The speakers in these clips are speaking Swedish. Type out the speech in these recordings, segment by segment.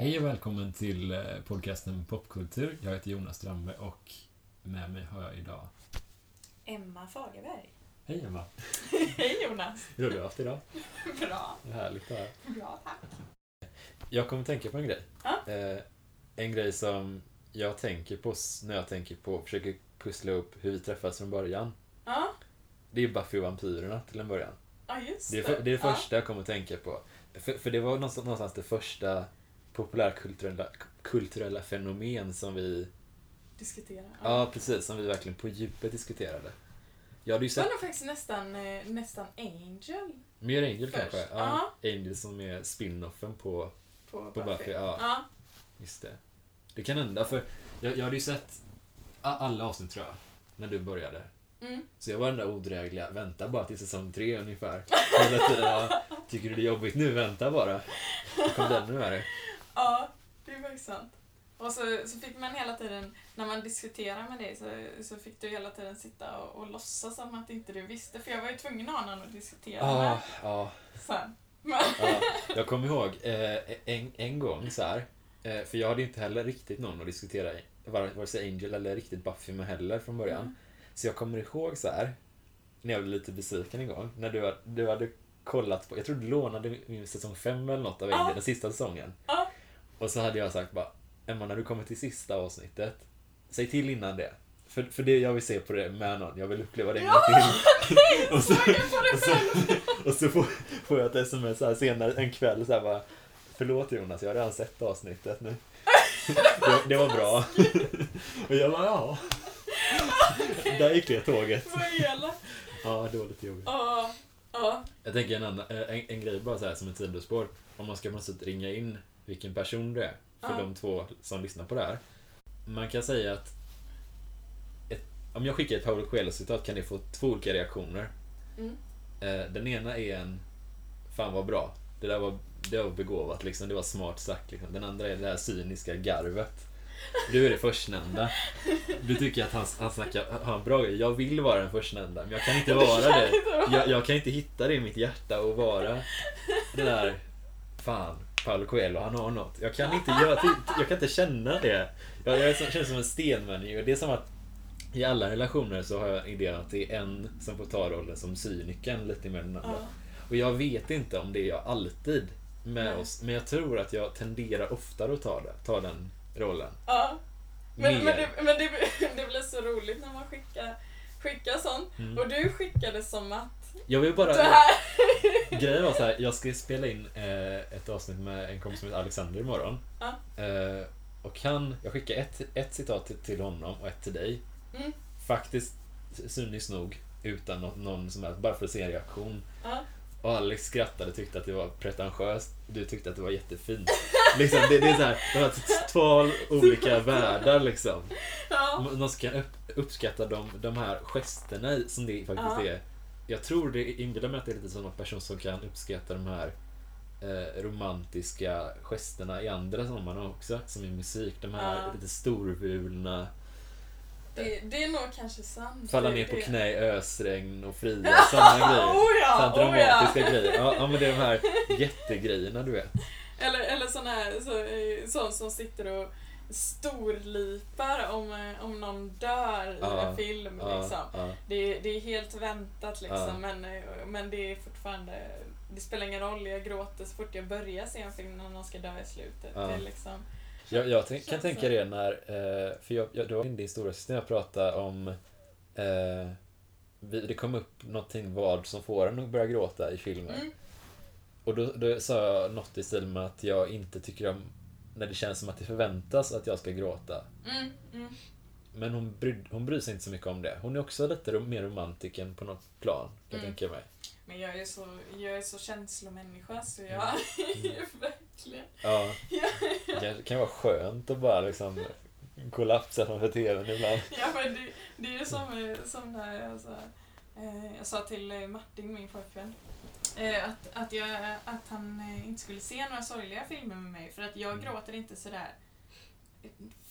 Hej och välkommen till eh, podcasten Popkultur. Jag heter Jonas Strömberg och med mig har jag idag... Emma Fagerberg. Hej Emma! Hej Jonas! Hur har du haft idag? Bra. Det är härligt att höra. Bra, tack. Jag kommer tänka på en grej. Ja. Eh, en grej som jag tänker på när jag tänker på, försöker pussla upp hur vi träffades från början. Ja, Det är Buffy och vampyrerna till en början. ja just Det är, för, det, är det första jag kommer att tänka på. För, för det var någonstans, någonstans det första populärkulturella kulturella fenomen som vi, Diskutera. ja precis, som vi verkligen på djupet diskuterade. Jag hade ju Det sett var nog faktiskt nästan, eh, nästan Angel Mer Angel Först, kanske? Ja. Angel som är spin-offen på, på, på Buffy. Ja, Ja. just det. Det kan hända, för jag, jag hade ju sett alla avsnitt tror jag, när du började. Mm. Så jag var den där odrägliga, vänta bara till säsong tre ungefär. Hela tiden, ja, tycker du det är jobbigt nu? Vänta bara. Då kom den nu är det. Ja, det är faktiskt sant. Och så, så fick man hela tiden, när man diskuterade med dig, så, så fick du hela tiden sitta och, och låtsas som att inte du visste. För jag var ju tvungen att ha någon att diskutera Ja, med ja, sen. Men, ja. Jag kommer ihåg eh, en, en gång så här. Eh, för jag hade inte heller riktigt någon att diskutera vare sig Angel eller riktigt Buffy med heller från början. Mm. Så jag kommer ihåg så här när jag blev lite besviken en gång, när du, du hade kollat på, jag tror du lånade min säsong 5 eller något av Angel, den sista säsongen. Ja. Och så hade jag sagt bara, Emma när du kommer till sista avsnittet, säg till innan det. För, för det jag vill se på det med någon, jag vill uppleva det en gång till. och så, och så, och så får, får jag ett sms så här senare en kväll så här bara, förlåt Jonas, jag har redan sett avsnittet nu. Det, det var bra. Och jag bara, ja. Där gick det tåget. Ja, dåligt jobbigt. Ja, ja. Jag tänker en, annan, eh, en, en grej bara så här som ett sidospår. Om man ska på något sätt ringa in vilken person det är för Ja. de två som lyssnar på det här. Man kan säga att ett, om jag skickar ett Paolo Coelho-citat kan ni få två olika reaktioner. Mm. Eh, Den ena är en Fan vad bra. Det där var, det var begåvat liksom. Det var smart sagt liksom. Den andra är det här cyniska garvet. Du är det förstnämnda. Du tycker att han, han snackar, har en bra grej. Jag vill vara den förstnämnda, men jag kan inte vara det. Jag, jag kan inte hitta det i mitt hjärta och vara det där Fan, Paolo Coelho, han har något. Jag kan inte, göra, jag kan inte känna det. Jag, jag är som- en stenmänniska. Det är som att i alla relationer så har jag idén att det är en som får ta rollen som cynikern lite mer än andra. Ja. Och jag vet inte om det är jag alltid med Nej. oss, men jag tror att jag tenderar oftare att ta, det, ta den rollen. Ja. Men, Mer. men, det, men det, det blir så roligt när man skickar, skickar sånt. Mm. Och du skickade som att Jag vill bara... här... Grejen var så här, jag ska spela in eh, ett avsnitt med en kompis som heter Alexander imorgon. Ja. Eh, och han, jag skickar ett, ett citat till, till honom och ett till dig. Mm. Faktiskt, cyniskt nog, utan någon, någon som helst, bara för att se en reaktion. Ja. Och Alex skrattade och tyckte att det var pretentiöst. Du tyckte att det var jättefint. Liksom, det, det är så här, var t- två olika världar liksom. Ja. Man man ska upp, uppskatta de, de här gesterna som det faktiskt Ja. är. Jag tror det inbillar mig att det är lite sådana person som kan uppskatta de här eh, romantiska gesterna i andra sammanhang också. Som i musik. De här Ja. lite storvulna, Det, det är nog kanske sant. falla ner på det- knä i ösregn och fria, sådana grejer. Oh ja, Sådana oh ja. dramatiska grejer. Ja, ja, men det är de här jättegrejerna du vet. Eller, eller sån här, så, eh, sån som sitter och storlipar om, eh, om någon dör i Ja, en film. Ja, Liksom. ja. Det, det är helt väntat liksom, men, eh, men det är fortfarande... Det spelar ingen roll, jag gråter så fort jag börjar se en film när någon ska dö i slutet. Det är liksom, Jag, jag tänk, kan tänka det när, eh, för jag, jag, det var din stora syster jag pratade om, eh, vi, det kom upp någonting vad som får en att börja gråta i filmer. mm, Och då, då sa jag något i stil med att jag inte tycker om när det känns som att det förväntas att jag ska gråta. mm, mm. Men hon, bry, hon bryr sig inte så mycket om det. Hon är också lite mer romantiken på något plan, kan jag Mm. tänka mig. Men jag är så, jag är så känslomänniska så jag Mm. verkligen... Ja, Ja, det kan vara skönt att bara liksom kollapsa framför TVn ibland. ja men det, det är ju som, eh, som när jag sa, eh, jag sa till eh, Martin, min pojkvän, att, att, jag, att han eh, inte skulle se några sorgliga filmer med mig för att jag Mm. gråter inte sådär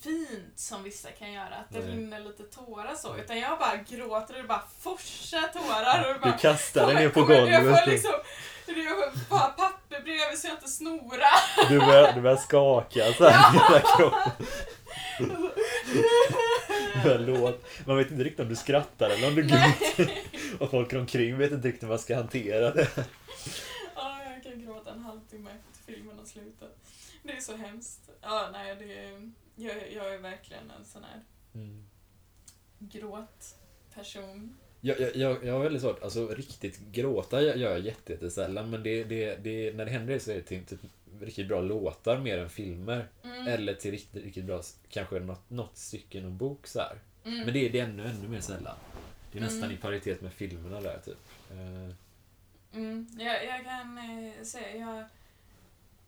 fint som vissa kan göra, att det Nej. rinner lite tårar så. Utan jag bara gråter och det bara forsar tårar. Och bara, Du kastar dig ner på kommer- Jag golvet. får liksom, bara papper bredvid så jag inte snorar. Du börjar, du börjar skaka så här i hela kroppen. Börjar låt. Man vet inte riktigt om du skrattar eller om du gråter. Och folk omkring vet inte riktigt hur man ska hantera det. Ja, jag kan gråta en halvtimme efter filmen har slutat. Det är så hemskt. Ja, nej, det är, jag, jag är verkligen en sån här Mm. gråtperson. Jag, jag, jag, jag har väldigt svårt, alltså riktigt gråta gör jag jätte- jättesällan men det, det, det, när det händer det så är det till typ riktigt bra låtar mer än filmer. Mm, Eller till riktigt, riktigt bra, kanske något, något stycke i någon bok så mm, Men det, är- det är ännu, ännu mer sällan. Det är nästan Mm. i paritet med filmerna där typ. Eh, mm. Jag, jag kan eh, säga, jag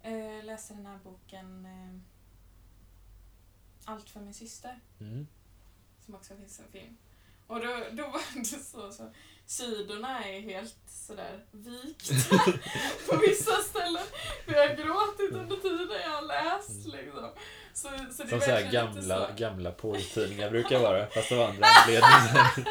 eh, läste den här boken eh, Allt för min syster, Mm. som också finns en film. Och då, då var det så, så sidorna är helt sådär vikta på vissa ställen. För jag har gråtit under tiden jag har läst liksom. Så, så det Som så här gamla, så. gamla porrtidningar brukar vara, fast av andra anledningar.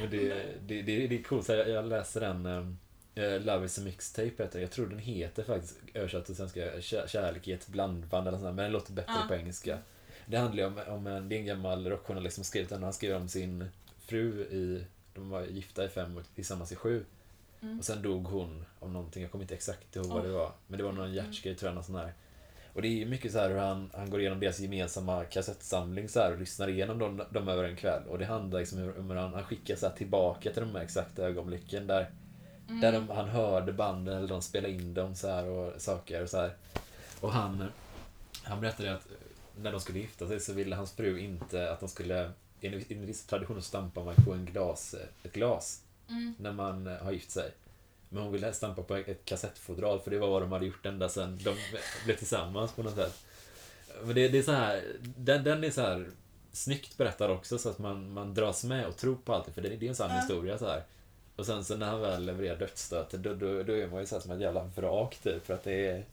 Men det, det, det, det är coolt, jag, jag läser den eh, Love is a mixtape heter. Jag tror den heter faktiskt, översatt till svenska, Kär- Kärlek i ett blandband eller sånt men den låter bättre Ja. på engelska. Det handlar ju om, om en, det är en gammal rockjournalist som skrivit den, han skriver om sin fru i, de var gifta i fem och tillsammans i sju. Mm. Och sen dog hon av någonting, jag kommer inte exakt ihåg vad det var. Men det var någon hjärtgrej tror jag, någon sån här. Och det är mycket så här hur han, han går igenom deras gemensamma kassettsamling så här och lyssnar igenom dem, dem över en kväll. Och det handlar liksom om hur han, han skickar så här tillbaka till de här exakta ögonblicken där, Mm. där de, han hörde banden eller de spelade in dem så här och saker och så här. Och han, han berättade att när de skulle gifta sig så ville hans fru inte att de skulle, enligt enligt vissa traditioner stampar man på en glas, ett glas Mm. när man har gift sig. Men hon ville stampa på ett kassettfodral för det var vad de hade gjort ända sedan de blev tillsammans på något sätt. Men det, det är så här, den, den är så här snyggt berättad också så att man, man dras med och tror på allt för det, det är en sann Ja. historia så här. Och sen så när han väl levererar dödsstöten då, då, då är man ju så här som ett jävla vrak typ för att det är... Äh,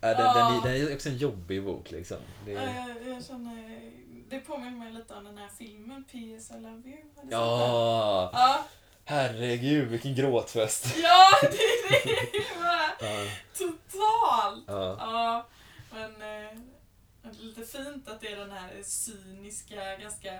den, den, är- den är också en jobbig bok liksom. Det Ja, jag, jag känner, det påminner mig lite om den här filmen P.S. I Love You. Den? ja, Ja, herregud vilken gråtfest. ja det, det är bara Ja, totalt. ja. Ja, men eh, lite fint att det är den här cyniska, ganska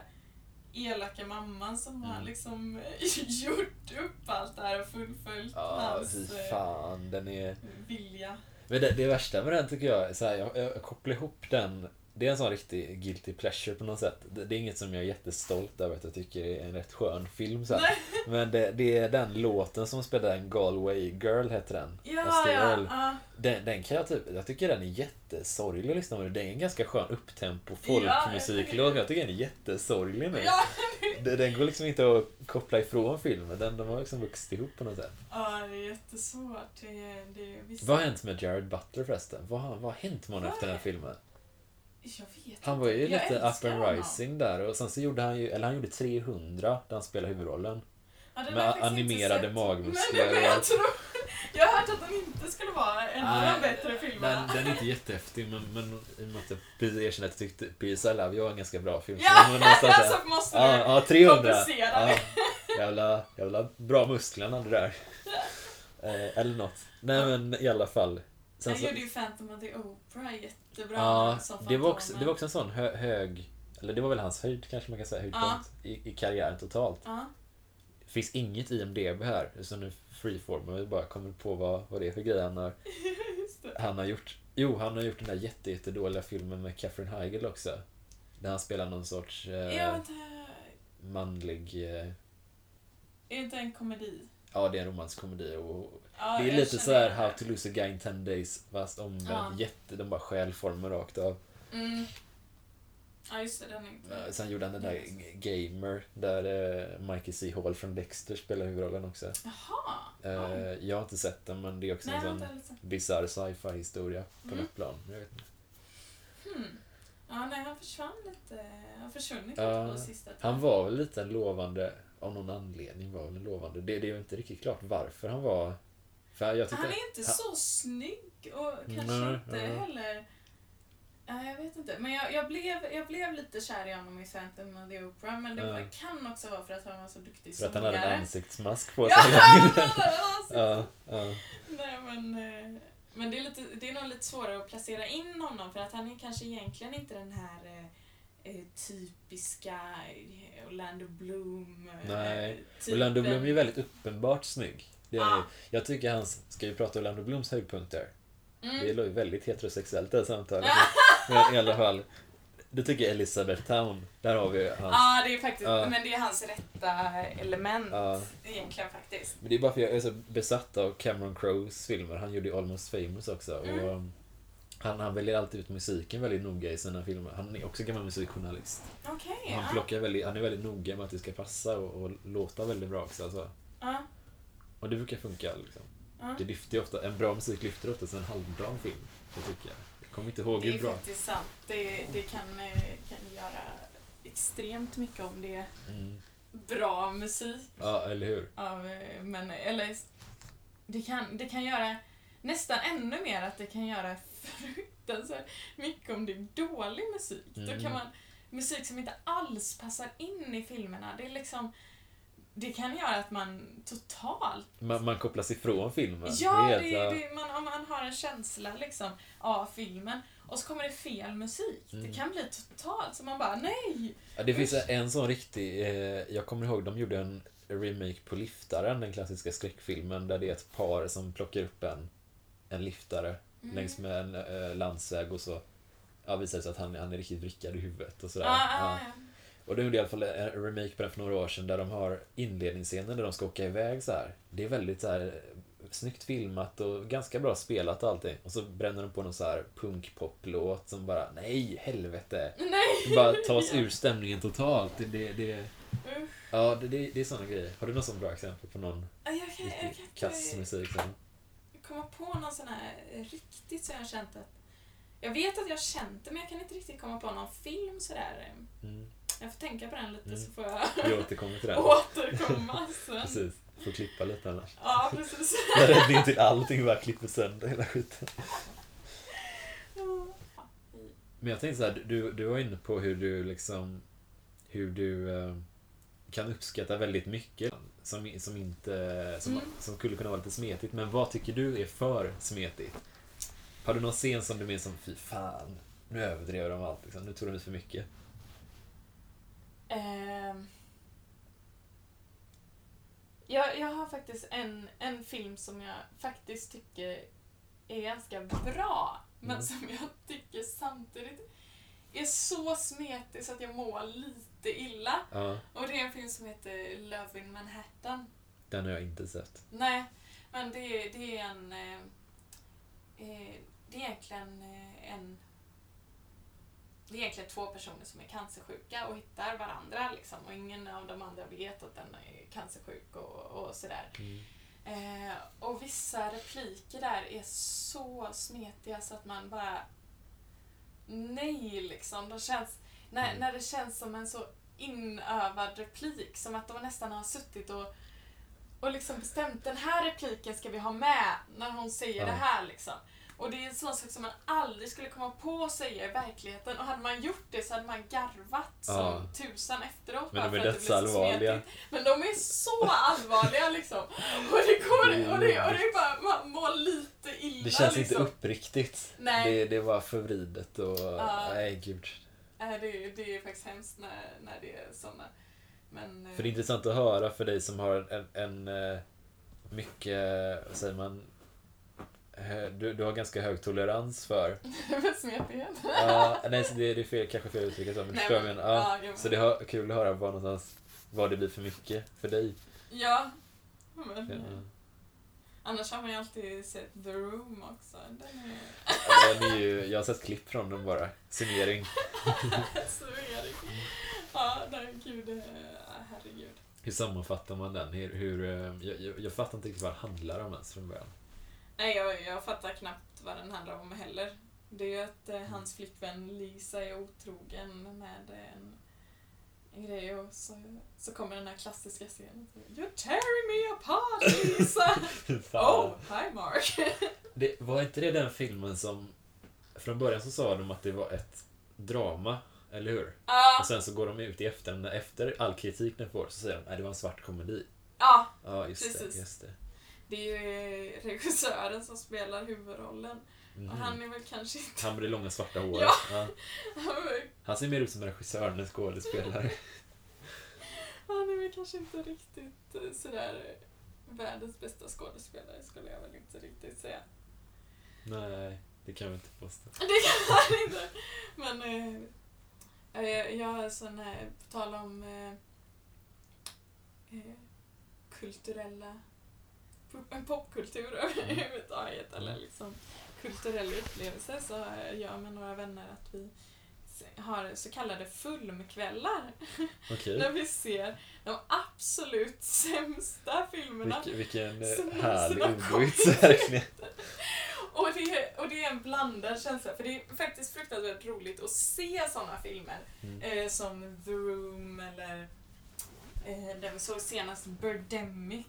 elaka mamman som har Mm. liksom eh, gjort upp allt det här och fullföljt Ja, hans eh, fan. Den är... vilja. Men det, det värsta med den tycker jag, så här, jag, jag kopplar ihop den. Det är en sån riktig guilty pleasure på något sätt. Det, det är inget som jag är jättestolt över att jag tycker är en rätt skön film. Så. Men det, det är den låten som spelar en Galway Girl heter den. Ja, ja, ja. Den, den kan jag typ, jag tycker den är jättesorglig att lyssna på. Det är en ganska skön upptempo Ja, folkmusiklåt. Jag tycker den är jättesorglig nu. Ja, Den, den går liksom inte att koppla ifrån filmen. Den, de har liksom vuxit ihop på något sätt. ja, det är jättesvårt. Det är, det är. Vad har hänt med Jared Butler förresten? Vad, vad har hänt med honom efter den här filmen? Jag Han var ju. Jag lite up and honom. rising där och sen så gjorde han ju, eller han gjorde 300 där han spelade huvudrollen. Ja, med jag animerade magmuskler Men, men jag tror... Jag har hört att den inte skulle vara en av de bättre filmerna. Den, den är inte jättehäftig men, men i och med att jag erkände att jag tyckte P.S. I Love You var en ganska bra film. så Ja, någonstans där. alltså måste du Ja, ja 300. kompensera Ja, jävla, jävla bra musklerna det där. Eh, eller något. Nej men i alla fall. Sen så, gjorde ju Phantom of the Opera jättebra. ja, det var, också, det var också en sån hö, hög, eller det var väl hans höjd kanske man kan säga, höjdpunkt i, i karriären totalt. Ja, Det finns inget IMDB här, så nu freeformar vi bara kommer på vad, vad det är för grejer han har, han har gjort. Jo, han har gjort den där jätte, jättedåliga filmen med Catherine Heigl också. Där han spelar någon sorts eh, Ja, manlig... Eh, Är det inte en komedi? Ja, det är en romantisk komedi. Och, Ja, det är lite så här. How to lose a guy in 10 days, fast omvänt. Ja. Jätte, de bara stjäl formen rakt av. Mm. Ja, just det. Den är inte... Eh, Sen gjorde han den där Gamer, där eh, Michael C. Hall från Dexter spelar huvudrollen också. Jaha. Eh, Ja. Jag har inte sett den, men det är också Nej, en sån bisarr sci-fi historia på Mm. något plan. Jag vet inte. Hmm. Ja, nej, han försvann lite. Han försvunnit Ja, lite på sista tiden. Han var väl lite en lovande, av någon anledning var väl en lovande. Det, det är ju inte riktigt klart varför han var... För jag tyckte, Han är inte han- så snygg och kanske Nej, inte ja. heller Ja, jag vet inte. Men jag, jag, blev, jag blev lite kär i honom i Phantom of the Opera. Men det Ja. kan också vara för att han var så duktig För att han hade en ansiktsmask på sig Ja. Ja, ja. Nej, men, eh, men det, är lite, det är nog lite svårare att placera in honom för att han är kanske egentligen inte den här eh, typiska eh, Orlando Bloom. eh, Nej, typen. Orlando Bloom är ju väldigt uppenbart snygg. Det är, ju. Jag tycker hans, ska vi prata Orlando Blooms höjdpunkter? Mm. Det är ju väldigt heterosexuellt det här samtalet. Men i alla fall, det tycker jag Elizabeth Town. Där har vi hans... Ja, det är faktiskt, Ja. men det är hans rätta element Ja. egentligen faktiskt. Men det är bara för jag är så besatt av Cameron Crowes filmer. Han gjorde ju Almost famous också. Mm. Och, um, han, han väljer alltid ut musiken väldigt noga i sina filmer. Han är också gammal musikjournalist. Okej, Och han, ja. plockar väldigt, han är väldigt noga med att det ska passa och, och låta väldigt bra också. Alltså. ja. Och det brukar funka. Liksom. ja. Det lyfter ju ofta, en bra musik lyfter oftast en halvbra film. Det tycker jag. Jag kommer inte ihåg Det är hur bra. faktiskt sant. Det, det kan, eh, kan göra extremt mycket om det är Mm. bra musik. Ja, eller hur? Av, eh, men, eller, det, kan, det kan göra nästan ännu mer att det kan göra fruktansvärt mycket om det är dålig musik. Då Mm. kan man, musik som inte alls passar in i filmerna, det är liksom det kan göra att man totalt... Man, man kopplas ifrån filmen. Ja, Det det, det, man, om man har en känsla liksom av filmen och så kommer det fel musik. Det Mm. kan bli totalt så man bara nej! Ja, det finns en sån riktig, eh, jag kommer ihåg de gjorde en remake på Liftaren, den klassiska skräckfilmen, där det är ett par som plockar upp en, en liftare Mm. längs med en eh, landsväg och så ja, visar det sig att han, han är riktigt vrickad i huvudet och sådär. Ja, Ja. ja. Och de gjorde i alla fall en remake på den för några år sedan där de har inledningsscenen där de ska åka iväg så här. Det är väldigt så här eh, snyggt filmat och ganska bra spelat och allting. Och så bränner de på någon så här punkpoplåt som bara, nej, helvete. Nej! Bara ta oss ur stämningen totalt. Det, det, det, ja, det, det, det är såna grejer. Har du något sånt bra exempel på någon Jag kan, jag kan kass musik? Sen? Komma på någon sån här riktigt så jag har känt att... Jag vet att jag känt det men jag kan inte riktigt komma på någon film sådär. Mm. Jag får tänka på den lite Mm. så får jag Vi återkommer till den. återkomma sen. Precis. Får klippa lite annars. Ja, precis. Räddning till allting, bara klipper sönder hela skiten. Men jag tänkte så här, du, du var inne på hur du liksom hur du eh, kan uppskatta väldigt mycket som, som inte som, Mm. som skulle kunna vara lite smetigt. Men vad tycker du är för smetigt? Har du någon scen som du minns som fy fan, nu överdrev de allt liksom, nu tog de ut för mycket. Ehm. jag, jag har faktiskt en, en film som jag faktiskt tycker är ganska bra, men Mm. som jag tycker samtidigt är så smetig så att jag mår lite illa. Ja, Och det är en film som heter Love in Manhattan. den har jag inte sett. Nej, men det, det är en... Eh, eh, det är egentligen eh, en... Det är egentligen två personer som är cancersjuka och hittar varandra liksom, och ingen av de andra vet att den är cancersjuk och, och sådär. Mm. Eh, och vissa repliker där är så smetiga så att man bara... Nej, liksom. De känns, när, Mm. när det känns som en så inövad replik, som att de nästan har suttit och, och liksom bestämt den här repliken ska vi ha med när hon säger Ja. det här. Liksom. Och det är en sån sak som man aldrig skulle komma på att säga i verkligheten. Och hade man gjort det så hade man garvat som Ja. tusan efteråt. Men bara de är dödsallvarliga. Men de är så allvarliga liksom. Och det går och det, och det är bara, man mår lite illa Det känns liksom. inte uppriktigt. Nej. Det, det var förvridet och... Ja. Nej, gud. Nej, det, det är faktiskt hemskt när, när det är såna. Men... eh, För det är intressant att höra för dig som har en, en eh, mycket, vad säger man, du, du har ganska hög tolerans för... Ja, nej, så det, det är fel, kanske fel uttryck så, men Nej, men- menar. Ja, ja, så det är kul att höra var någonstans, vad det blir för mycket för dig. Ja. Men, Ja. Annars har man ju alltid sett The Room också. Den är Ja, den är ju, jag har sett klipp från den bara. Summering. summering. Ja, nej gud. Herregud. Hur sammanfattar man den? Hur, hur, eh, jag, jag, jag fattar inte riktigt vad det handlar om ens från början. Nej, jag, jag fattar knappt vad den handlar om heller. Det är ju att eh, hans flickvän Lisa är otrogen med en, en grej och så, så kommer den här klassiska scenen. You're tearing me apart Lisa! oh, hi Mark! Det, var inte det den filmen som från början så sa de att det var ett drama, eller hur? Ja, Och sen så går de ut i efterhand, efter all kritik den får, så säger de att det var en svart komedi. ja, Ja, just Precis. det. Just det. det är ju regissören som spelar huvudrollen. Mhm. Och han är väl kanske inte... Han med det långa svarta håret. Ja. Ja. Han ser mer ut som en regissör än en skådespelare. Han är väl kanske inte riktigt eh, sådär eh, världens bästa skådespelare skulle jag väl inte riktigt säga. Nej, det kan vi inte påstå. Det kan han inte. Men eh, jag, jag har sån här, på tal om eh, eh, kulturella en popkultur överhuvudtaget eller liksom kulturella upplevelser så jag med några vänner att vi har så kallade fulmkvällar Okej. där vi ser de absolut sämsta filmerna Vilken, vilken Som härlig verkligen. Och det, är, och det är en blandad känsla, för det är faktiskt fruktansvärt roligt att se sådana filmer. Mm. Eh, som The Room eller eh, den vi såg senast, Birdemic.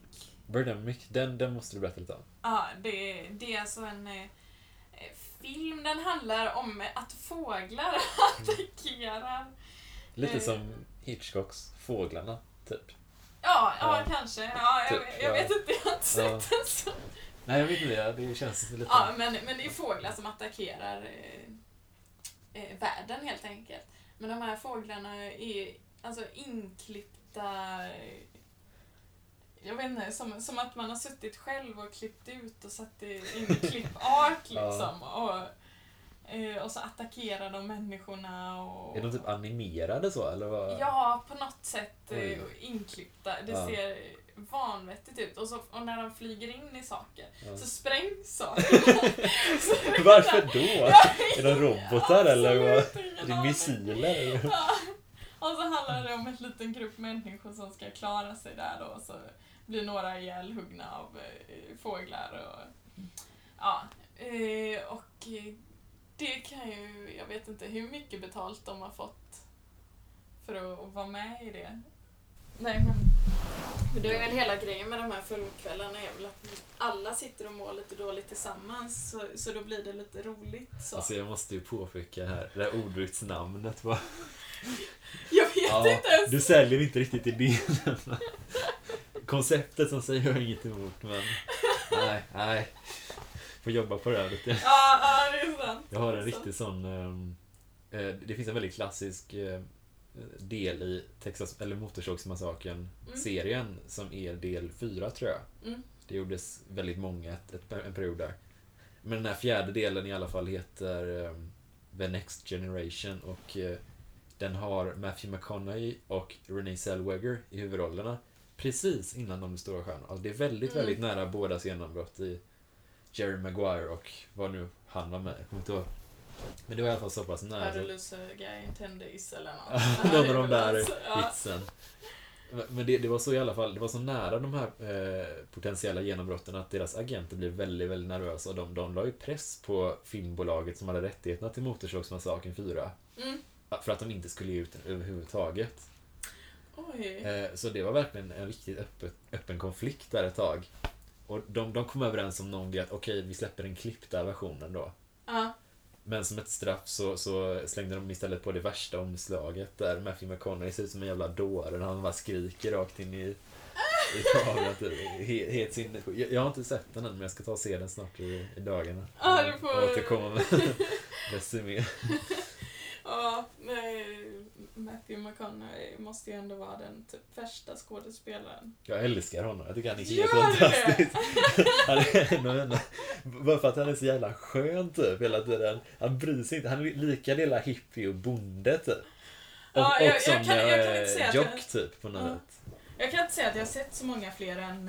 Birdemic, den, den måste du berätta lite om. Ja, det, det är alltså en eh, film, den handlar om att fåglar attackerar. Lite Eh. som Hitchcocks Fåglarna, typ. Ja, ja, Ja. kanske. Ja, jag, Typ, jag ja. vet inte, jag har inte sett Ja. den så. Nej, jag vet inte det. Det känns lite... Ja, men, men det är fåglar som attackerar eh, eh, världen helt enkelt. Men de här fåglarna är alltså inklippta eh, jag vet inte, som, som att man har suttit själv och klippt ut och satt i- in i klippart liksom. Och, eh, och så attackerar de människorna och... Är de typ animerade så, eller vad? Ja, på något sätt eh, Oj. inklippta. Det Ja. ser vanvettigt ut. Och, så, och när de flyger in i saker Ja. så sprängs sakerna. Så Varför då? Ja, Är de robotar eller vad? Är det missiler? Ja. Och så handlar det om en liten grupp människor som ska klara sig där då. Och så blir några ihjälhuggna av eh, fåglar. Och, ja, eh, och eh, det kan ju, jag vet inte hur mycket betalt de har fått för att, att vara med i det. Nej men, men det är väl hela grejen med de här filmkvällarna är väl att alla sitter och mår lite dåligt tillsammans så, så då blir det lite roligt. Så. Alltså jag måste ju påpeka här, det här ordvitsnamnet var... jag vet Ja, inte ens. du säljer inte riktigt idén. Konceptet som säger jag inget emot men... Nej, nej. Får jobba på det här lite. Ja, ja, det är sant. Jag har en riktig sån... ehm, eh, det finns en väldigt klassisk eh, del i Texas, eller Motorsågsmassakern-serien som är del fyra tror jag. Mm. Det gjordes väldigt många ett, ett, en period där. Men den här fjärde delen i alla fall heter ehm, The Next Generation och eh, den har Matthew McConaughey och Renee Zellweger i huvudrollerna. Precis innan de blir stora stjärnor. Alltså det är väldigt, Mm. väldigt nära bådas genombrott i Jerry Maguire och vad nu han var med. Jag kommer inte ihåg. Men det var i alla fall så pass nära. How to så- lose a guy in 10 days eller något. Någon av de där vitsen. Men det, det var så i alla fall, det var så nära de här eh, potentiella genombrotten att deras agenter blev väldigt, väldigt nervösa och de, de la ju press på filmbolaget som hade rättigheterna till Motorsågsmassakern 4. Mm. För att de inte skulle ge ut den överhuvudtaget. Oj. Eh, så det var verkligen en riktigt öppen, öppen konflikt där ett tag. Och de, de kom överens om någon grej att okej, vi släpper den klippta versionen då. Ja. Men som ett straff så, så slängde de istället på det värsta omslaget där Matthew McConaughey ser ut som en jävla dåre när han bara skriker rakt in i, i kameran. typ. He- Helt sinnessjukt. Jag, jag har inte sett den än men jag ska ta och se den snart i, i dagarna. Ja, du får- återkomma med resumé. Matthew McConaughey måste ju ändå vara den typ värsta skådespelaren. Jag älskar honom. Jag tycker han är helt Gör du det? fantastisk. Han är en av mina- Bara för att han är så jävla skön typ hela tiden. Han bryr sig inte. Han är lika lilla hippie och bonde typ. Och, Ja, jag- och jag som kan- jag kan inte eh, säga jock jag- typ på något Ja. sätt. Jag kan inte säga att jag har sett så många fler än,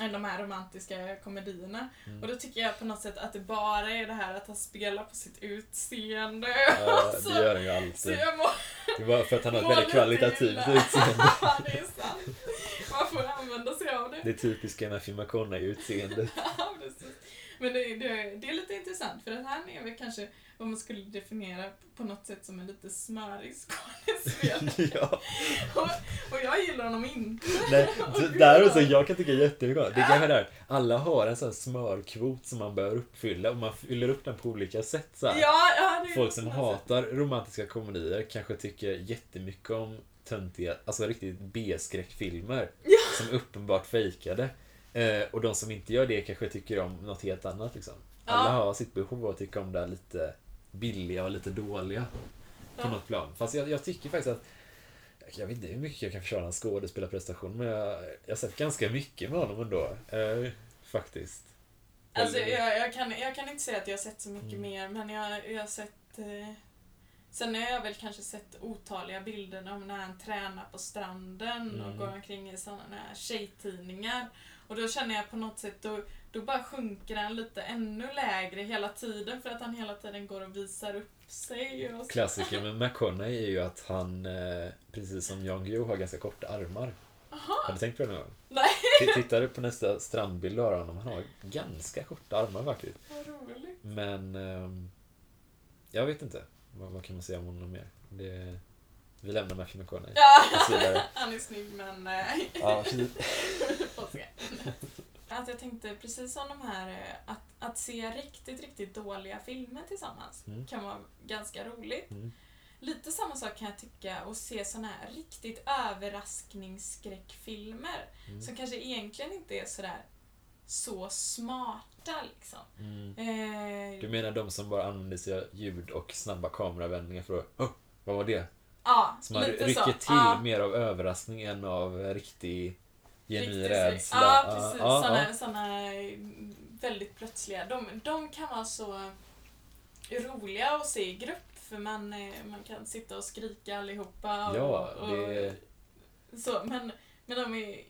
än de här romantiska komedierna. Mm. Och då tycker jag på något sätt att det bara är det här att han spelar på sitt utseende. Ja, Så- det gör han ju alltid. mår, Det var för att han har ett väldigt kvalitativt utseende. Ja, det är sant. Man får använda sig av det. Det typiska Matthew McConaughey-utseendet. Ja, precis. Men det, det, det är lite intressant för att han är väl kanske vad man skulle definiera på något sätt som en lite smörig skådespelare. ja. och, och jag gillar honom inte. Nej, där också, jag kan tycka jättemycket. Det är kanske där, alla har en sån här smörkvot som man bör uppfylla och man fyller upp den på olika sätt. Så här. Ja, ja, det är Folk som något sätt. hatar romantiska komedier kanske tycker jättemycket om töntiga, alltså riktigt B-skräckfilmer. Ja. Som är uppenbart fejkade. Eh, och de som inte gör det kanske tycker om något helt annat. Liksom. Alla Ja. har sitt behov av att tycka om det lite billiga och lite dåliga. På Ja. något plan. Fast jag, jag tycker faktiskt att jag vet inte hur mycket jag kan försvara hans skådespelarprestation men jag, jag har sett ganska mycket med honom ändå. Eh, faktiskt. Alltså, jag, jag, kan, jag kan inte säga att jag har sett så mycket Mm. mer, men jag, jag har sett... Eh, sen har jag väl kanske sett otaliga bilder om när han tränar på stranden och Mm. går omkring i sådana här tjejtidningar. Och då känner jag på något sätt, då, då bara sjunker han lite ännu lägre hela tiden för att han hela tiden går och visar upp sig. Och. Klassiker med McConaughey är ju att han, eh, precis som Jan Guillou, har ganska korta armar. Har du tänkt på det någon gång? Nej. Tittar du på nästa strandbild av honom, han har ganska korta armar faktiskt. Vad roligt. Men ehm, jag vet inte. Vad, vad kan man säga om honom mer? Det, vi lämnar Matthew McConaughey. Ja, han är snygg men... Eh, Ja, precis. Att jag tänkte precis som de här, eh, att, att se riktigt, riktigt dåliga filmer tillsammans Mm. kan vara ganska roligt. Mm. Lite samma sak kan jag tycka att se såna här riktigt överraskningsskräckfilmer Mm. som kanske egentligen inte är sådär så smarta liksom. Mm. Eh, Du menar de som bara använder sig av ljud och snabba kameravändningar för att oh, vad var det? ja, Som man lite rycker så. till Ja, mer av överraskning än av riktig genuin rädsla. Ja, precis. ja, såna väldigt plötsliga. De, de kan vara så roliga att se i grupp för man, eh, man kan sitta och skrika allihopa. Och, Ja, och, det, så, men, men de är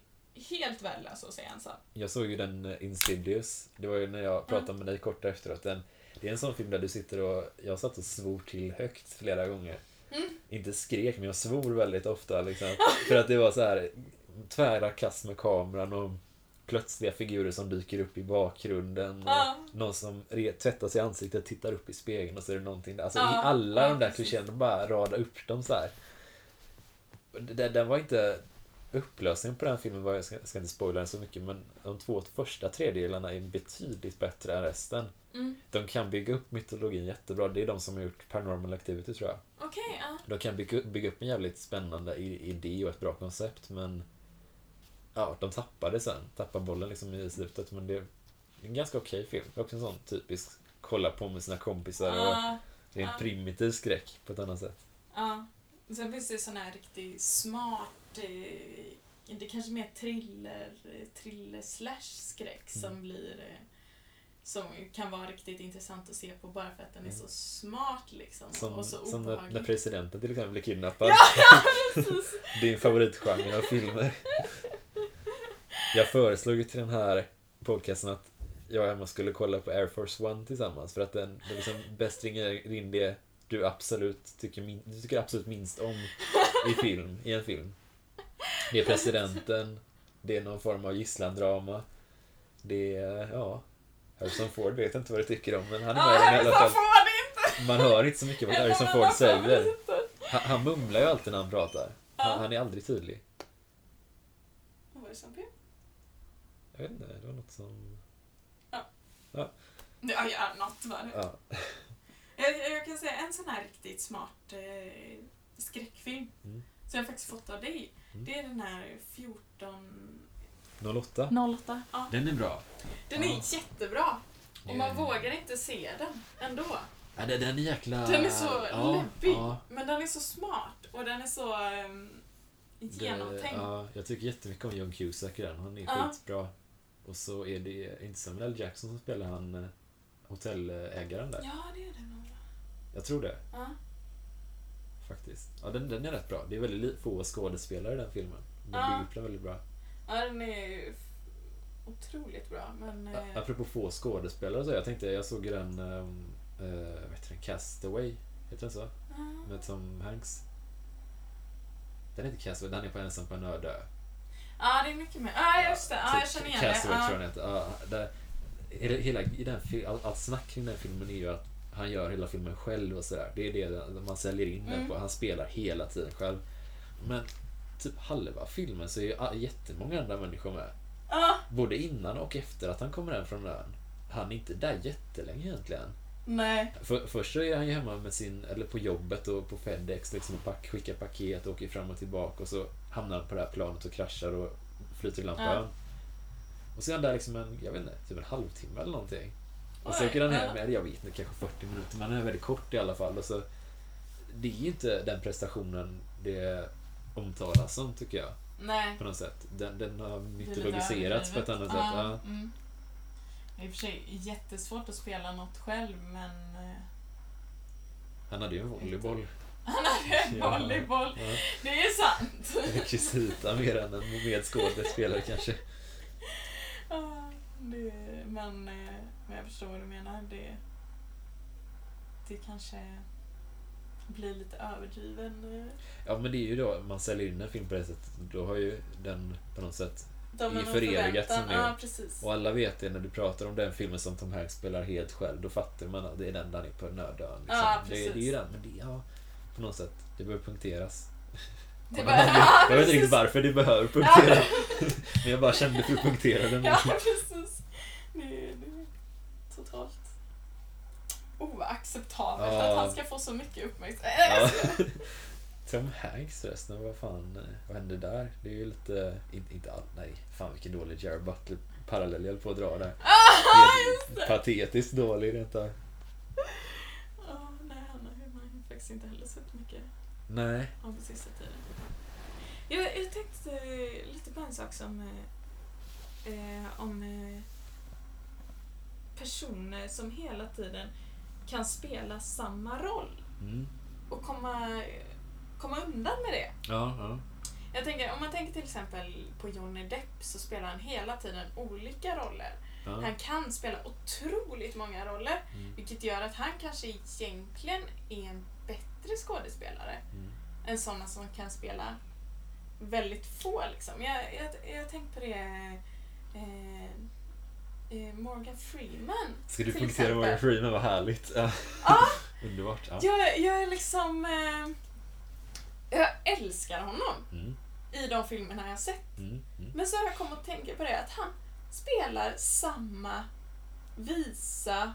helt värdelösa att se ensam. jag såg ju den eh, Insidious. Det var ju när jag pratade med dig kort efteråt. Den, det är en sån film där du sitter och... Jag satt och svor till högt flera gånger. Mm. Inte skrek, men jag svor väldigt ofta. Liksom, för att det var så här tvära kast med kameran och plötsliga figurer som dyker upp i bakgrunden. Och Ja. Någon som tvättar sig i ansiktet, tittar upp i spegeln och så är det någonting där. Alltså Ja, i alla ja, de där klichéerna, bara rada upp dem så här. Den, den var inte... Upplösningen på den filmen var, jag ska, jag ska inte spoila den så mycket, men de två första tredjedelarna är betydligt bättre än resten. Mm. De kan bygga upp mytologin jättebra. Det är de som har gjort Paranormal Activity tror jag. Okej, ja. De kan bygga, bygga upp en jävligt spännande idé och ett bra koncept, men... Ja, de tappade sen. Tappade bollen liksom i slutet, men det är en ganska okej film. Det är också en sån typisk kolla på med sina kompisar och Ja, det är en ja. primitiv skräck på ett annat sätt. ja. Sen finns det sån här riktigt smart, eh, det är kanske mer thriller, thriller slash skräck som Mm. blir eh, som kan vara riktigt intressant att se på bara för att den är Mm. så smart liksom. Som, och så som när, obehaglig. när presidenten till exempel blir kidnappad. Ja, ja, precis. Din favoritgenre av filmer. Jag föreslog ju till den här podcasten att jag och Emma skulle kolla på Air Force One tillsammans för att den, den liksom bäst ringer in det du absolut tycker, min, du tycker absolut minst om i film, i en film. Det är presidenten, det är någon form av gisslandrama. Det är, ja, Harrison Ford vet inte vad du tycker om men han är Ja, med den i alla fall. Man hör inte så mycket vad Harrison Ford säger. Han, han mumlar ju alltid när han pratar. Han, Ja. han är aldrig tydlig. Vad var det som? Jag vet inte, det var något som... Ja, ja, något var det. Ja. Jag, jag kan säga en sån här riktigt smart eh, skräckfilm Mm. som jag faktiskt fått av dig. Mm. Det är den här 14... 08. 08. Ja. Den är bra. Den är Ja. jättebra. Och man Eh, vågar inte se den ändå. Ja, den, den är jäkla... Den är så ja, läbbig. Ja, Men den är så smart och den är så um, det, genomtänkt. ja, jag tycker jättemycket om John Cusack i den. Han är Ja. skitbra. Och så är det inte Samuel L. Jackson som spelar han eh, hotellägaren där. Ja, det är det nog. Jag tror det, Ja. faktiskt. Ja, den, den är rätt bra. Det är väldigt få skådespelare i den filmen. De Ja. bygger upp den väldigt bra. ja, den är ju otroligt bra. Men... A- eh, Apropå få skådespelare så jag tänkte, jag såg ju den, uh, vad heter den, Castaway, heter den så? ja. Med Tom Hanks. Den heter Castaway, den är på ensam på en öde ö. Ja, det är mycket mer. Ja, just det. Ja, jag känner igen det. Castaway tror jag den heter. Ja, där, hela, i den, all, allt snack kring den filmen är ju att han gör hela filmen själv och sådär. Det är det man säljer in Mm. det på. Han spelar hela tiden själv. Men typ halva filmen så är ju jättemånga andra människor med. Ja, Både innan och efter att han kommer hem från ön. Han är inte där jättelänge egentligen. Nej. För, först så är han ju hemma med sin, eller på jobbet och på Fedex liksom och pack, skickar paket och åker fram och tillbaka och så hamnar han på det här planet och kraschar och flyter land på Ja. Och så är han där liksom en, jag vet inte, typ en halvtimme eller någonting. Och så åker han hem med, jag vet inte, kanske 40 minuter, men han är väldigt kort i alla fall. Och så, det är ju inte den prestationen det omtalas om tycker jag, Nej. på något sätt. Den, den har mytologiserats på ett annat sätt. Ja. mm. Det är i och för sig jättesvårt att spela något själv, men eh, Han hade ju en volleyboll. han hade en Ja. volleyboll. Ja. Det är sant. Rekvisita mer än en medskådespelare kanske. Ja, det, men, eh, men jag förstår vad du menar. Det, det kanske blir lite överdriven. eh, Ja men det är ju då, man säljer in en film på det sättet, då har ju den på något sätt De är förevigat som Ja, precis. Och alla vet det när du pratar om den filmen som Tom Hanks spelar helt själv, då fattar man att det är den där han är på nödön. Liksom. Ja, det, det är ju den, men det, ja, på något sätt, det behöver punkteras. Det bara- anledning. ja, jag vet inte riktigt varför det behöver Ja, punkteras, men jag bara kände för att punktera den. Ja, precis. Det, det är totalt oacceptabelt Ja. att han ska få så mycket uppmärksamhet. Ja. Tom Hanks förresten, vad fan, eh, vad hände där? Det är ju lite, inte, inte all, nej, fan vilken dålig Jared Butler parallell jag höll på att dra där. Helt patetiskt dålig detta. Ja, nej, han har faktiskt inte heller sett mycket Nej. av på sista tiden. Jag, jag tänkte eh, lite på en sak som eh, eh, om eh, personer som hela tiden kan spela samma roll Mm. och komma, komma undan med det. Ja, ja. Jag tänker, om man tänker till exempel på Johnny Depp så spelar han hela tiden olika roller. ja. Han kan spela otroligt många roller, Mm. vilket gör att han kanske egentligen är en bättre skådespelare Mm. än sådana som kan spela väldigt få. Liksom. Jag, jag, jag har tänkt på det eh, eh, Morgan Freeman. Ska du exempel. Morgan Freeman? Vad härligt. Ja. Underbart. Ja. Jag, jag är liksom... Eh, jag älskar honom Mm. i de filmerna jag har sett. Mm. Mm. Men så har jag kommit att tänka på det att han spelar samma visa,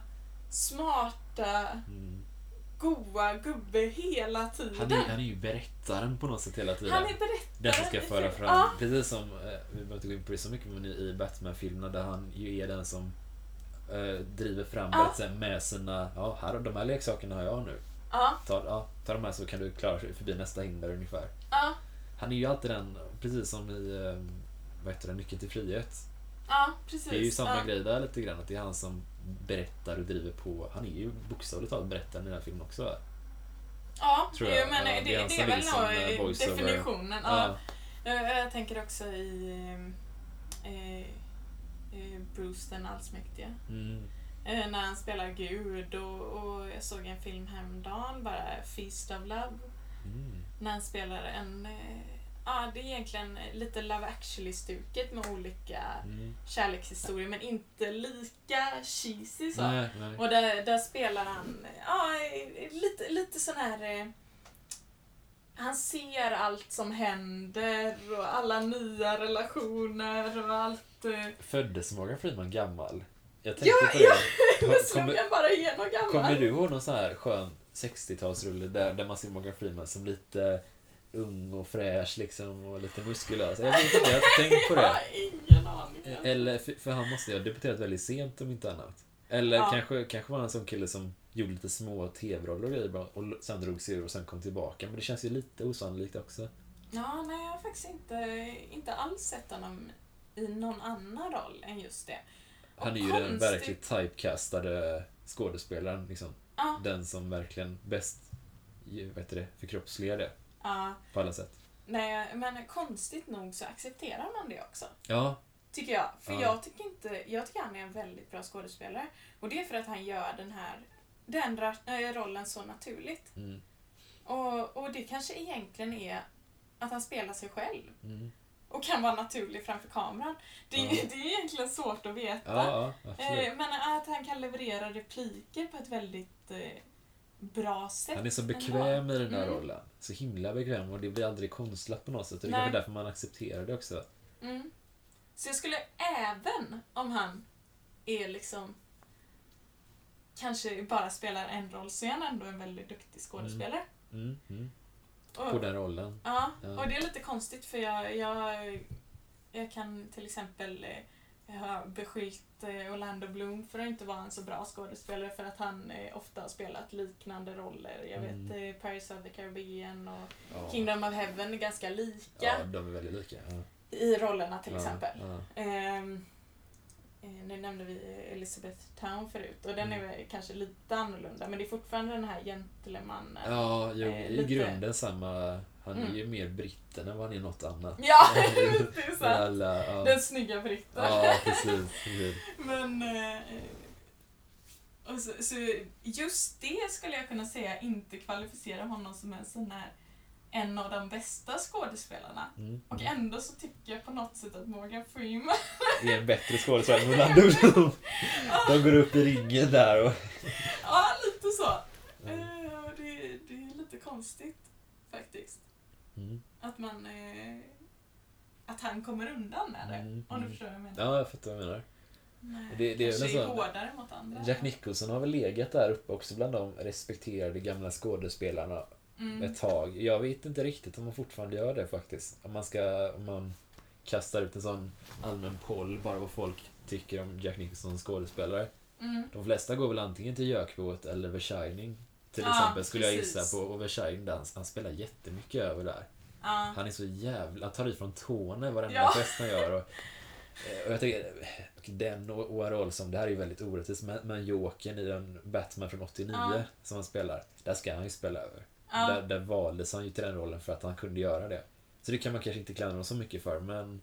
smarta, Mm. goa gubbe hela tiden. Han, är, han är ju berättaren på något sätt hela tiden. Han är berättaren. Den som ska föra fram, Ja, precis som, eh, vi behöver inte gå in på det så mycket, men i Batman-filmerna där han ju är den som eh, driver fram Ja. med sina, ja, här, de här leksakerna har jag nu. Ja, Ta, ja, ta de här så kan du klara dig förbi nästa hinder ungefär. ja, Han är ju alltid den, precis som i, eh, vad heter det, Nyckeln till frihet. ja, precis. Det är ju samma ja. grej där lite grann, att det är han som berättar och driver på. Han är ju bokstavligt talat berättaren i den här filmen också. Ja, tror jag. men Ja, det, det är det är väl eh, nog voiceover. definitionen. Ja. Jag, jag tänker också i eh, eh, Bruce den allsmäktige. Mm. Eh, när han spelar Gud och, och jag såg en film häromdagen, bara Feast of Love. Mm. När han spelar en... Eh, ja, det är egentligen lite Love actually-stuket med olika Mm. kärlekshistorier men inte lika cheesy så. Nej, nej. Och där, där spelar han ja, lite, lite sån här... eh, Han ser allt som händer och alla nya relationer och allt... Föddes Morgan Freeman gammal? Jag tänkte Ja, på ja, det. Nu Kom- slog Kommer, jag bara igenom gammal. kommer du ihåg någon sån här skön 60-talsrulle där, där man ser Morgan Freeman som lite ung och fräsch liksom och lite muskulös? Jag vet inte, jag har tänkt på Jag det. har ingen aning. Eller, för, för han måste ju ha debuterat väldigt sent om inte annat. Eller Ja. kanske, kanske var han en sån kille som gjorde lite små tv-roller och grejer och sen drog sig ur och sen kom tillbaka. Men det känns ju lite osannolikt också. Ja, nej, jag har faktiskt inte, inte alls sett honom i någon annan roll än just det. Han är ju den verkligt typecastade skådespelaren. Liksom. Ja, Den som verkligen bäst heter det, förkroppsligar det ja. på alla sätt. Nej, men konstigt nog så accepterar man det också. Ja, Tycker jag. För Ja. jag tycker inte, jag tycker han är en väldigt bra skådespelare. Och det är för att han gör den här den äh, rollen så naturligt. mm, Och, och det kanske egentligen är att han spelar sig själv. mm, och kan vara naturlig framför kameran. Det, Ja. det är egentligen svårt att veta. Ja. Eh, men att han kan leverera repliker på ett väldigt eh, bra sätt. Han är så ändå. bekväm i den här Mm. rollen. Så himla bekväm och det blir aldrig konstlat på något sätt. Och det är kanske därför man accepterar det också. Mm. Så jag skulle även om han är liksom kanske bara spelar en roll så är han ändå en väldigt duktig skådespelare. Mm, mm. Och- På den rollen. Ja, och det är lite konstigt för jag, jag, jag kan till exempel eh, jag har beskyllt eh, Orlando Bloom för att inte vara en så bra skådespelare för att han eh, ofta har spelat liknande roller. Jag Mm. vet eh, Pirates of the Caribbean och Ja. Kingdom of Heaven är ganska lika ja, de är väldigt lika. Ja. i rollerna till exempel. Ja. Eh, nu nämnde vi Elizabeth Town förut och den är Mm. väl kanske lite annorlunda men det är fortfarande den här gentlemannen. Ja, jo, Eh, i lite- grunden samma. Han är Mm. ju mer britten än vad han är något annat. Ja, det är sant. Alla, ja. Den snygga britten. ja, precis. precis. Men... Eh, och så, så just det skulle jag kunna säga inte kvalificerar honom som en sån här en av de bästa skådespelarna. Mm. Och ändå så tycker jag på något sätt att Morgan Freeman... är en bättre skådespelare än Orlando Bloom. De går upp i ringen där och... ja, lite så. Och det, det är lite konstigt faktiskt. Mm. Att man... Eh, att han kommer undan med det. Mm, Om du mm. förstår vad jag menar. Ja, jag fattar vad du menar. Nej, det- det är väl hårdare mot andra. Jack Nicholson har väl legat där uppe också bland de respekterade gamla skådespelarna Mm. ett tag. Jag vet inte riktigt om man fortfarande gör det faktiskt. Om man ska, om man kastar ut en sån allmän poll bara vad folk tycker om Jack Nicholson som skådespelare. Mm. De flesta går väl antingen till Jökboet eller The Shining. Till Ja, exempel skulle jag precis. gissa på. Och The Shining, där, han spelar jättemycket över där. Ja. Han är så jävla... Han tar i från tårna varenda Ja. gest han gör. Och, eh, och jag tänker, den och roll som, det här är ju väldigt orättvist, men, men Jokern i den Batman från 89 Ja. som han spelar, där ska han ju spela över. Ja. Där, där valdes han ju till den rollen för att han kunde göra det. Så det kan man kanske inte klandra honom så mycket för, men...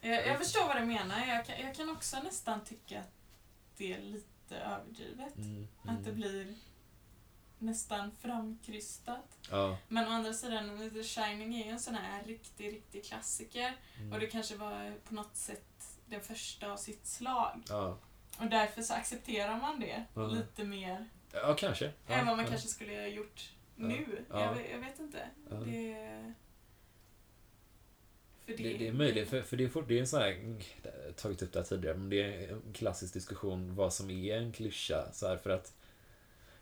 Jag, jag förstår vad du menar. Jag kan, jag kan också nästan tycka att det är lite överdrivet. Mm, Att det mm. blir nästan framkrystat. Ja. Men å andra sidan, The Shining är ju en sån här riktig, riktig klassiker. Mm. Och det kanske var på något sätt den första av sitt slag. Ja. Och därför så accepterar man det lite mer ja, kanske. Än vad man kanske skulle ha gjort. Nu. Ja. Jag, vet- jag vet inte. Ja. Det... För Det, det är möjligt, för, för det är, fort, det är en sån här, jag har tagit upp det här tidigare, men det är en klassisk diskussion vad som är en klyscha. Så här, för att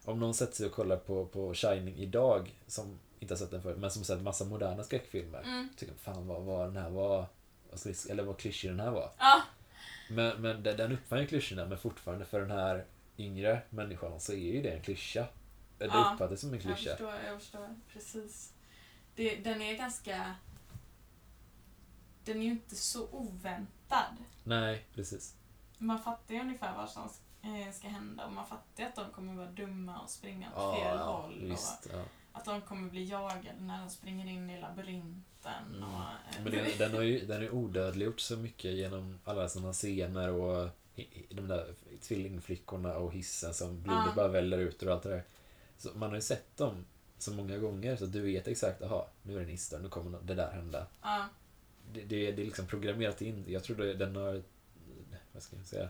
om någon sätter sig och kollar på, på Shining idag, som inte har sett den förut, men som sett massa moderna skräckfilmer, Mm. tycker fan vad, vad den här var, eller vad klyschig den här var. Ja, Men, men den, den uppfann ju klyschorna, men fortfarande för den här yngre människan så är ju det en klyscha. Det Ja, uppfattas som en jag klyscha. förstår, jag förstår. Precis. Det, den är ganska... Den är ju inte så oväntad. Nej, precis. Man fattar ju ungefär vad som eh, ska hända och man fattar ju att de kommer vara dumma och springa åt Ja, fel ja, håll. visst. Ja. Och att de kommer bli jagade när de springer in i labyrinten. Mm. Och, eh, Men den, den har ju den är odödliggjort så mycket genom alla sådana scener och de där tvillingflickorna och hissen som blodet Ja. bara väller ut och allt det där. Så man har ju sett dem så många gånger så du vet exakt, aha, nu är det en ista, nu kommer det där hända. ja, Det, det, det är liksom programmerat in. Jag tror det- den har, vad ska jag säga,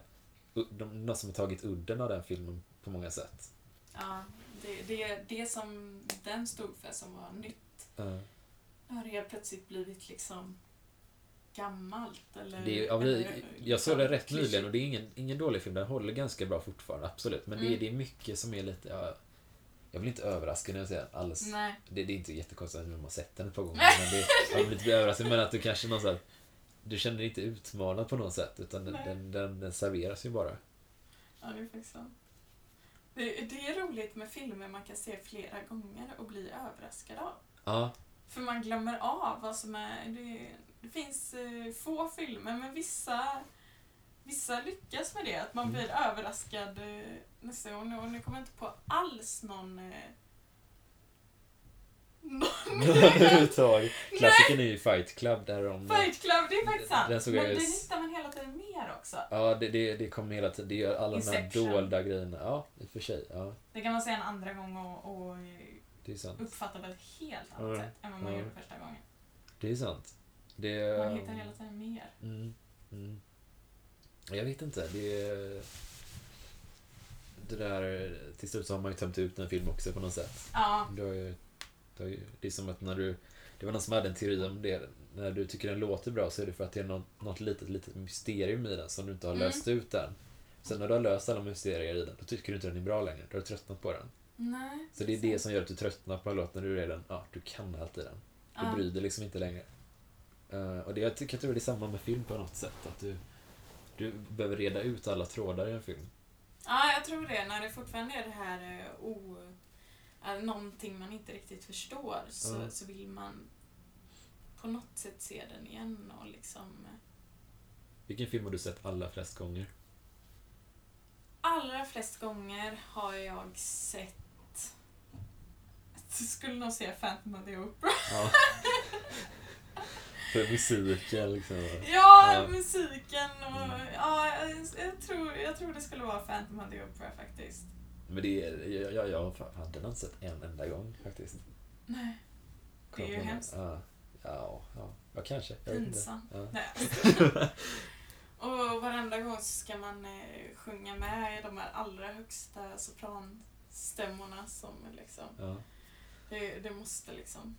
de, något som har tagit udden av den filmen på många sätt. ja, det, det, det som den stod för som var nytt Ja. har helt plötsligt blivit liksom gammalt. Eller, Det ja, vi, eller, jag såg det rätt nyligen och det är ingen, ingen dålig film. Den håller ganska bra fortfarande, absolut. Men det, är, Mm. det är mycket som är lite... Ja, jag blir inte överraskad när jag säger alls. Nej. Det, det är inte jättekonstigt att man har sett den ett par gånger. Men det, jag blir lite överraskad. Men att du kanske någon så här, Du känner dig inte utmanad på något sätt. Utan den, den, den, den serveras ju bara. Ja, det är faktiskt sant. Det, det är roligt med filmer man kan se flera gånger och bli överraskad av. Ja, För man glömmer av vad som är... Det, det finns eh, få filmer, men vissa, vissa lyckas med det. Att man Mm. blir överraskad eh, nästa gång. Och nu kommer jag inte på alls någon... Eh, någon överhuvudtaget. Klassikern är ju Fight Club. Där de, Fight Club, det är faktiskt sant. Den såg men jag det ju- hittar man hela tiden mer också. Ja, det, det, det kommer hela tiden. Det gör alla de här Inception. dolda grejerna. Ja, i och för sig. Ja, Det kan man se en andra gång och, och eh, det är sant. uppfatta på ett helt annat Ja, sätt än vad man ja. gjorde första gången. Det är sant. Det, Man hittar hela tiden mer. Mm, mm. Jag vet inte. Det är... Det där... Till slut så har man ju tömt ut en film också på något sätt. Ja, har ju, det är som att när du... Det var någon som hade en teori om det. När du tycker den låter bra så är det för att det är något, något litet, litet mysterium i den som du inte har Mm. löst ut än. Sen när du har löst alla mysterier i den, då tycker du inte den är bra längre. Då har du tröttnat på den. nej. Så det är det som gör att du tröttnar på en låt när du redan, ja, du kan alltid den. Du Ja. bryr dig liksom inte längre. Eh, och det, jag tycker jag tror det är samma med film på något sätt. Att du, du behöver reda ut alla trådar i en film. Ja, jag tror det. När det fortfarande är det här eh, o... Är någonting man inte riktigt förstår så, Ja. så vill man på något sätt se den igen och liksom... eh, Vilken film har du sett allra flest gånger? Allra flest gånger har jag sett... Jag skulle nog säga Phantom of the Opera. Ja. För musiken liksom. Ja, Ja. musiken och... Mm. Ja, jag, jag, tror, jag tror det skulle vara Phantom of the Opera faktiskt. Men det är, jag, jag, jag hade den inte sett en enda gång faktiskt. Nej, Det är ju hemskt. Ja, ja, ja, ja kanske. Pinsamt. Ja. Nej. och varenda gång så ska man eh, sjunga med i de här allra högsta sopranstämmorna som liksom... Ja. Det, det måste liksom...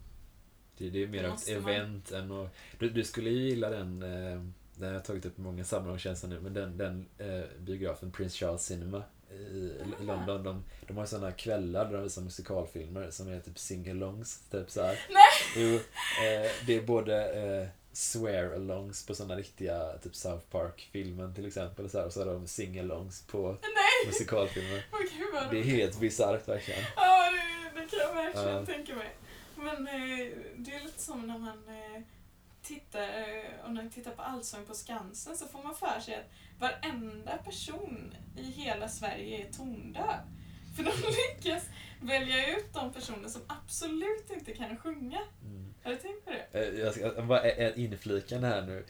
Det, det är mer ett måste man. event än att... Du, du skulle ju gilla den, eh, den har jag tagit upp i många sammanhang känns det nu, men den, den eh, biografen Prince Charles Cinema i Ah. London. De, de har sådana kvällar där de visar musikalfilmer som är typ sing-alongs. Typ så här. Nej! Jo, eh, det är både eh, swear-alongs på sådana riktiga typ South Park-filmen till exempel och så, här, och så har de sing-alongs på Nej! musikalfilmer. Åh gud Det är helt bisarrt verkligen. Ja, det, det kan jag verkligen Ja. tänka mig. Men eh, det är lite som när man eh, tittar, eh, och när man tittar på Allsång på Skansen så får man för sig att varenda person i hela Sverige är tondöv. För de lyckas välja ut de personer som absolut inte kan sjunga. Mm. Har du tänkt på det? Eh, Jag ska bara ä- inflikande här nu.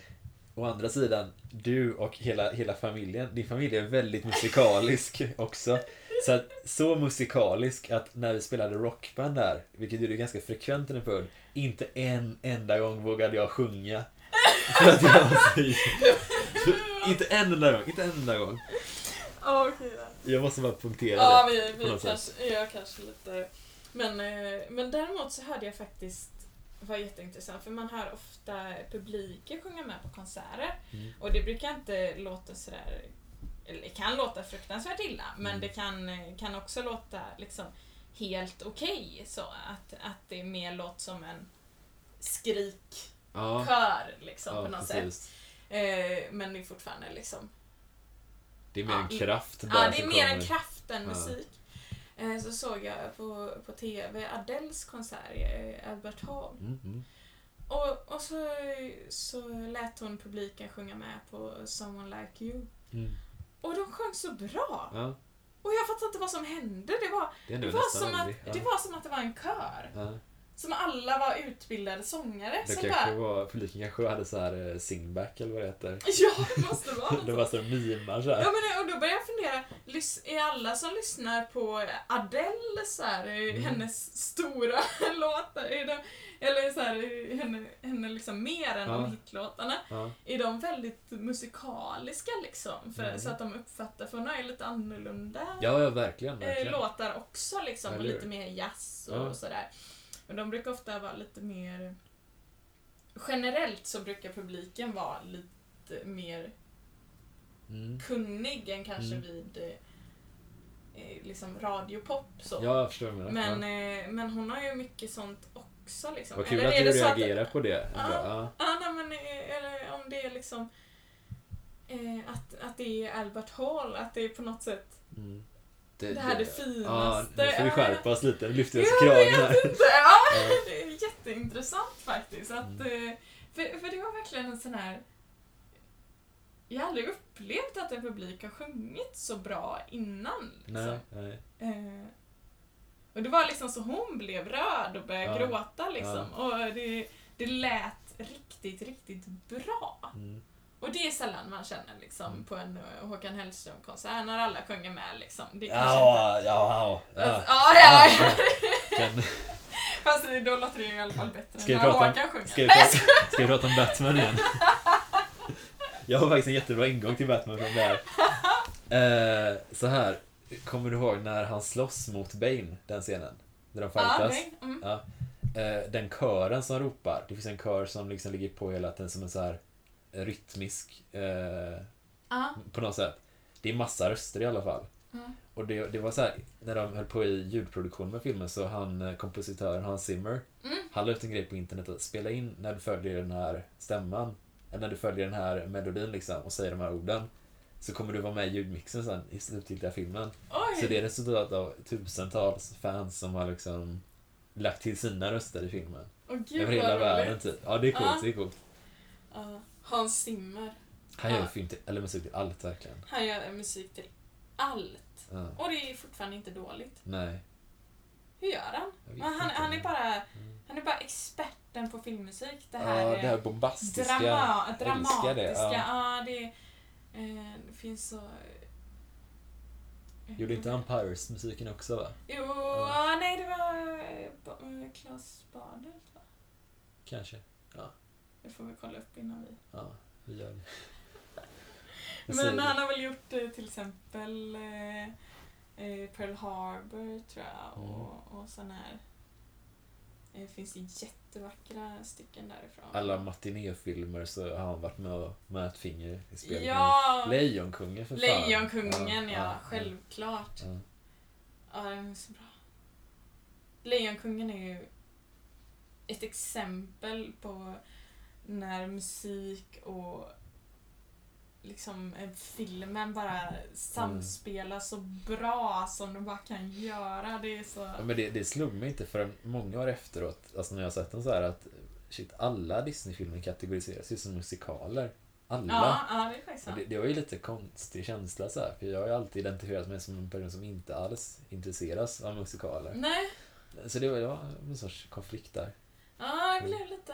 Å andra sidan, du och hela, hela familjen, din familj är väldigt musikalisk också. Så, att, så musikalisk att när vi spelade rockband där, vilket är ganska frekvent i en podd, inte en enda gång vågade jag sjunga. För att jag var så- inte en enda gång, inte en enda gång. Ja, okej då. Jag måste bara punktera Ja, det. vi, på vi något sätt. kanske, jag kanske lite... Men, eh, men däremot så hörde jag faktiskt, var jätteintressant, för man hör ofta publiken sjunga med på konserter. Mm. Och det brukar inte låta sådär, det kan låta fruktansvärt illa, men Mm. det kan, kan också låta liksom helt okej. så att, att det mer låter som en skrikkör Ja, liksom, ja på något sätt. precis. Eh, men det är fortfarande liksom Det är mer Ja, en kraft Ja, bara det är mer en kommer. kraft än Ja. musik. Eh, Så såg jag på, på TV Adeles konsert i Albert Hall. Mm, mm. Och, och så, så lät hon publiken sjunga med på Someone Like You. Mm. Och de sjöng så bra! Ja, Och jag fattade inte vad som hände. Det var, det det var, som, att. Ja. det var som att det var en kör. Ja. Som alla var utbildade sångare. Det kanske bara, var, publiken kanske hade så här eh, singback eller vad det heter. ja, det måste vara Det var så mimar så här. Ja, men, och då började jag fundera, är alla som lyssnar på Adele, så här, Mm. hennes stora låtar, är de, eller så här, är henne, henne liksom mer än Ja. de hitlåtarna, Ja. är de väldigt musikaliska liksom? För, Mm. Så att de uppfattar, för hon har ju lite annorlunda Ja, ja, verkligen. eh, verkligen. låtar också liksom, och lite mer jazz och Ja. sådär. Och de brukar ofta vara lite mer... Generellt så brukar publiken vara lite mer Mm. kunnig än kanske Mm. vid eh, liksom radiopop. Så. Ja, jag förstår men, ja. eh, men hon har ju mycket sånt också. Liksom. Vad kul Eller att du det reagerar på det. Ja. Ja. Ja, nej, men, eh, eller om det är liksom eh, att, att det är Albert Hall, att det är på något sätt Mm. det här är det Ja, finaste. nu får vi Ja, skärpa oss lite. Vi oss i kragen här. inte! Ja, Ja. det är jätteintressant faktiskt. Att, Mm. eh, för, för det var verkligen en sån här... Jag har aldrig upplevt att en publik har sjungit så bra innan. Liksom. Nej, nej. Eh, och det var liksom så hon blev rörd och började Ja. gråta liksom. Och det, det lät riktigt, riktigt bra. Mm. Och det är sällan man känner liksom Mm. på en eh, Håkan Hellström-konsert när alla sjunger med liksom. Det inte- Ja, ja, ja. Alltså, ja. ja, ja. Kan, Fast då låter det i alla fall bättre Ska när prata om- Håkan sjunger. Ska vi prata, ska vi prata om Batman igen? Jag har faktiskt en jättebra ingång till Batman från det här. Eh, så här, kommer du ihåg när han slåss mot Bane, den scenen? Där de fightas? nej, mm. Ja. Eh, den kören som ropar, det finns en kör som liksom ligger på hela tiden som en så här rytmisk, eh, Ja, på något sätt. Det är massa röster i alla fall. mm. Och det, det var så här, när de höll på i ljudproduktion med filmen så han, eh, kompositören Hans Zimmer, Mm. han la ut en grej på internet att spela in när du följer den här stämman, eller när du följer den här melodin liksom och säger de här orden. Så kommer du vara med i ljudmixen sen i slutgiltiga filmen. Oj! Så det är resultatet av tusentals fans som har liksom lagt till sina röster i filmen. Åh, gud, Över hela världen typ. Ja, det är coolt. Ja. Det är coolt. Ja, Hans Zimmer. Han gör Ja. film till, eller musik till allt verkligen. Han gör musik till allt. Ja. Och det är fortfarande inte dåligt. Nej. Hur gör han? Men han, han är bara Mm. han är bara experten på filmmusik. Det här, Ja, är det här bombastiska. drama, dramatiska. det, ja. Det, eh, det finns så... eh, Gjorde inte han Pirates-musiken också va? Jo, Ja. nej det var eh, Ba- eh, Claes Badelt va? Kanske. Det får vi kolla upp innan vi... Ja, vi gör det. Men han har väl gjort eh, till exempel eh, eh, Pearl Harbor tror jag Mm. och, och sån här... Det finns jättevackra stycken därifrån. Alla matinéfilmer så har han varit med med ett finger i spelet. Ja! Lejonkungen för fan. Lejonkungen, ja, självklart. Ja. Ja, den är så bra. Lejonkungen är ju ett exempel på när musik och liksom eh, filmen bara samspelar så bra som de bara kan göra. Det är så... Ja, men det, det slog mig inte förrän många år efteråt, alltså när jag sett dem så här att shit, alla Disney-filmer kategoriseras ju som musikaler. Alla. Ja, ja, det är faktiskt. Det, det var ju lite konstig känsla så här, för jag har ju alltid identifierat mig som en person som inte alls intresseras av musikaler. Nej, Så det var, det var en sorts konflikt där. ja, jag blev lite...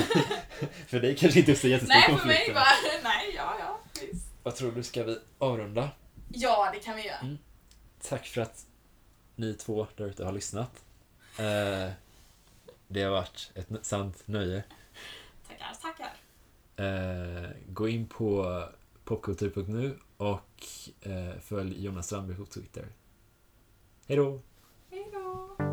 För dig kanske inte så jättestor Nej, för konflikt. mig bara... Nej. Vad tror du, ska vi avrunda? Ja, det kan vi göra. Mm. Tack för att ni två där ute har lyssnat. Eh, det har varit ett sant nöje. Tackar, tackar. Eh, gå in på popkultur.nu och eh, följ Jonas Strandberg på Twitter. Hej då! Hej då.